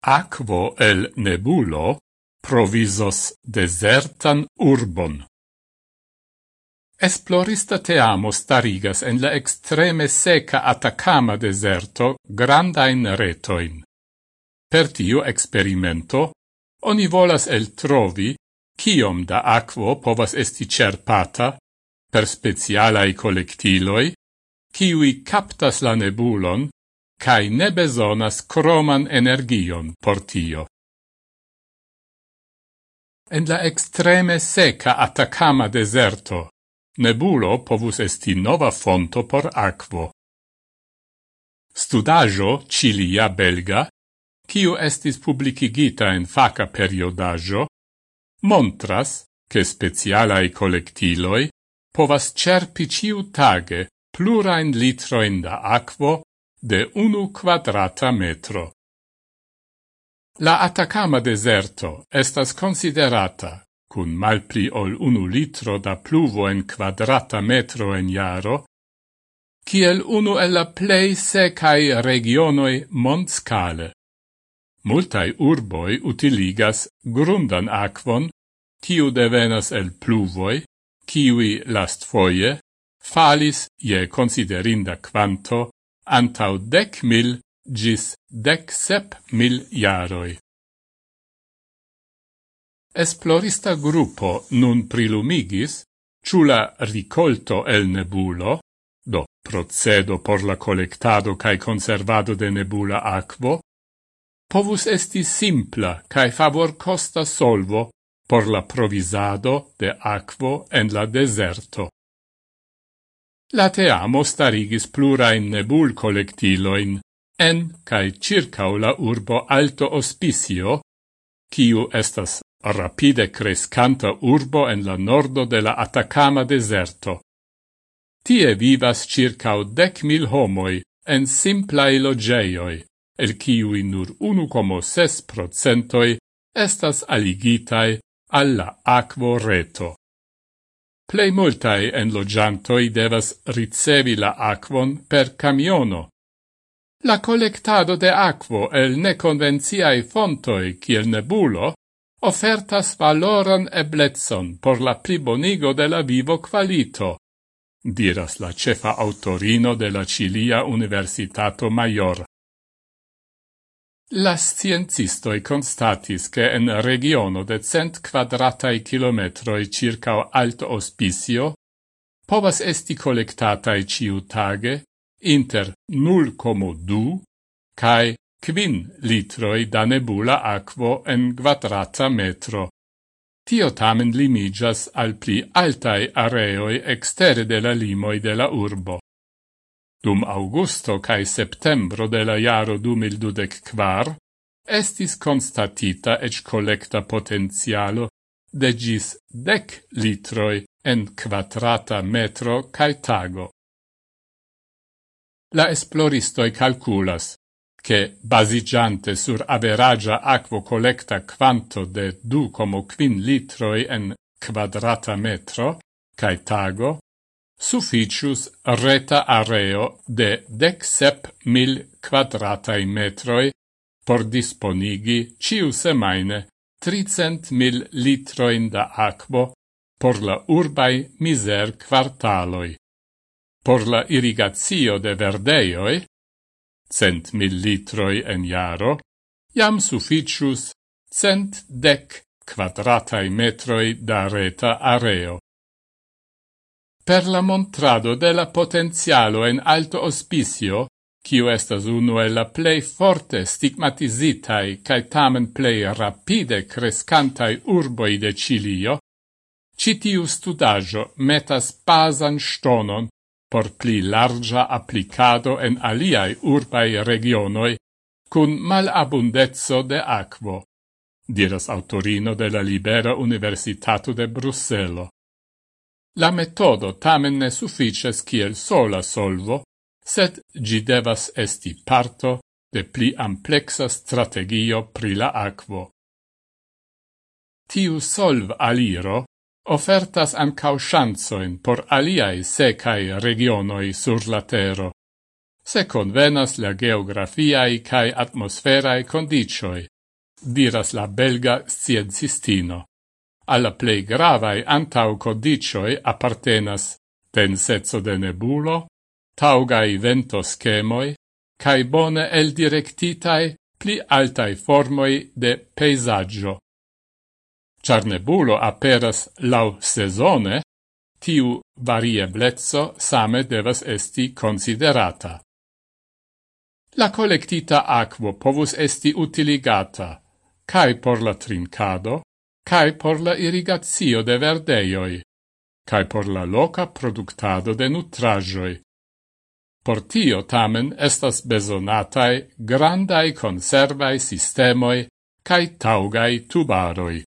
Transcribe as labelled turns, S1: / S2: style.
S1: Aquo el nebulo provisos desertan urbon. Esplorista teamo starigas en la extreme seca Atacama deserto grandain retoin. Per tiu experimento, oni volas el trovi kiom da aquo povas esti cerpata per specialai collectiloi, kiui captas la nebulon cae ne besonas croman energion por tio. En la extreme seca Atacama deserto, nebulo povus esti nova fonto por aquo. Studajo Cilia Belga, kiu estis publicigita en faca periodajo, montras che specialae collectiloi povas cerpi ciu tage plurain litroin da aquo de unu quadrata metro. La Atacama deserto estas considerata, cun malpli ol unu litro da pluvo en quadrata metro en jaro, kiel unu el la plei secai regionoi mondscale. Multai urboi utiligas grundan aquon, kiu devenas el pluvoi, kiwi lastfoie falis je considerinda quanto antau dec mil gis dec sep mil jaroi. Esplorista gruppo nun prilumigis ciula ricolto el nebulo, do procedo por la collectado cae conservado de nebula aquo, povus esti simpla cae favor costa solvo por la provisado de aquo en la deserto. La teamo starigis plurain nebul collectiloin en cae circau la urbo Alto Ospicio, kiu estas rapide crescanta urbo en la nordo de la Atacama deserto. Tie vivas circau dec mil homoi en simplai logeioi, el kiui nur 1,6 procentoi estas aligitai alla aquo reto. Plei multae enlogiantoi devas ricevi la aquon per camiono. La collectado de aquo el neconvenciae fontoi kiel nebulo ofertas valoran eblezzon por la plibonigo de la vivo qualito, diras la cefa autorino de la Cilia Universitato Major. La sciencistoi constatis che en regiono de cent quadratai kilometroi circa alto ospicio povas esti collectatai ciutage inter 0,2 cae quin litroi da nebula aquo en quadrata metro. Tio tamen limigas al pli altai areoi extere de la limoi de la urbo. Dum augusto cae septembro de la jaro 2024 estis constatita ec collecta potenzialo de gis dec litroi en quadrata metro cae tago. La esploristoi calculas che, basigiante sur averagia aquo collecta quanto de 2,5 litroi en quadrata metro cae tago, sufficius reta areo de decsep mil quadratai metroi por disponigi ciu semaine tricent mil litroin da aquo por la urbai miser quartaloi. Por la irrigazio de verdeioi, cent mil litroi en jaro, jam sufficius cent dec quadratai metroi da reta areo, per la montrado de la potenzialo en alto hospicio, kiu estas unu el la plei forte stigmatizitai cae tamen plei rapide crescantai urboi de Cilio, citiu studajo metas pasan stonon por pli larga applicado en aliai urbai regionoi cun malabundezzo de aquo, diras autorino de la Libera Universitato de Brusselo. La metodo tamen ne suffices kiel sola solvo, sed gi devas esti parto de pli amplexa strategio pri la aquo. Tiu solv aliro ofertas ancau chanzoin por aliai secae regionoi sur la tero, se convenas la geografiae cae atmosferae condicioi, diras la belga sciencistino alla plei gravae antau codicioi appartenas densezzo de nebulo, taugai vento schemoi, cae bone el directitae pli altai formoi de peisaggio. Char nebulo aperas lau sezone, tiu varieblezzo same devas esti considerata. La collectita aquo povus esti utiligata, cae por la trincado, cae por la irrigazio de verdeioi, cae por la loca productado de nutrajoi. Por tio tamen estas besonatai grandai conservai sistemoi cae taugai tubaroi.